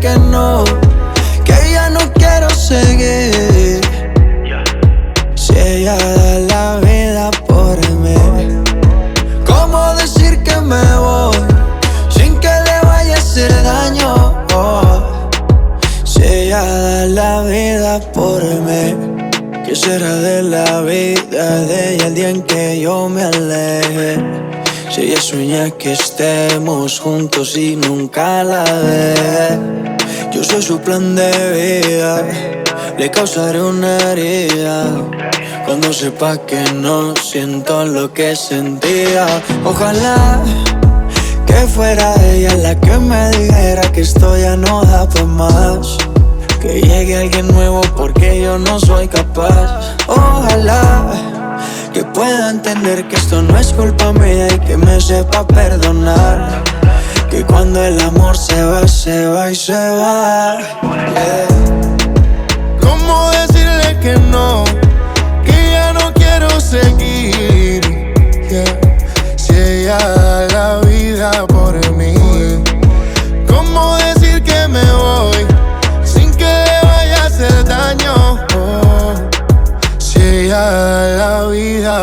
que no, que ya no quiero seguir. Si ella da la vida por mí, ¿cómo decir que me voy sin que le vaya a hacer daño? Oh, si ella da la vida por mí, ¿qué será de la vida de ella el día en que yo me aleje? Si ella sueña que estemos juntos y nunca la ve. Yo soy su plan de vida, le causaré una herida. Cuando sepa que no siento lo que sentía, ojalá que fuera ella la que me dijera que esto ya no da por más. Que llegue alguien nuevo porque yo no soy capaz. Ojalá que pueda entender que esto no es culpa mía y que me sepa perdonar. Que cuando el amor se va, se va y se va. ¿Cómo decirle que no? Que ya no quiero seguir. Si ella da la vida por mí. ¿Cómo decir que me voy sin que le vaya a hacer daño? Oh, si ella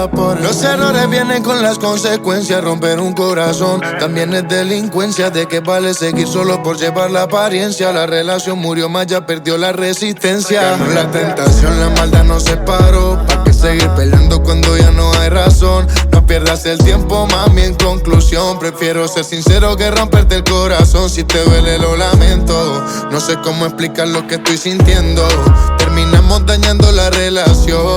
por Los errores vienen con las consecuencias. Romper un corazón también es delincuencia. ¿De qué vale seguir solo por llevar la apariencia? La relación murió más, ya perdió la resistencia. Ganó la tentación, la maldad nos separó. ¿Para qué seguir peleando cuando ya no hay razón? No pierdas el tiempo, mami. En conclusión, prefiero ser sincero que romperte el corazón. Si te duele, lo lamento. No sé cómo explicar lo que estoy sintiendo. Terminamos dañando la relación.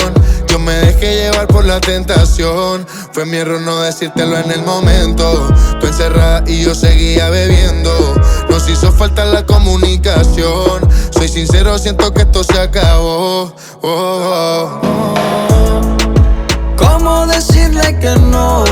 Me dejé llevar por la tentación. Fue mi error no decírtelo en el momento. Tú encerrada y yo seguía bebiendo. Nos hizo falta la comunicación. Soy sincero, siento que esto se acabó. Oh, oh, oh. ¿Cómo decirle que no?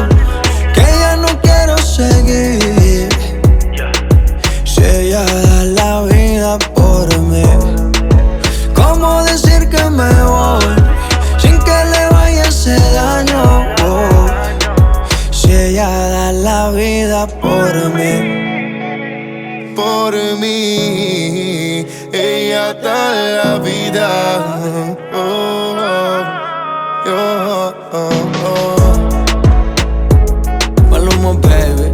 Por mí. Ella da la vida. Oh, oh, oh. Maluma, baby.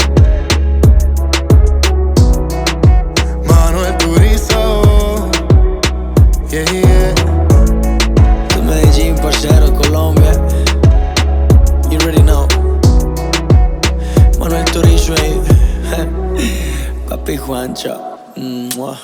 Manuel Turizo. Yeah, yeah. Juancho. mua.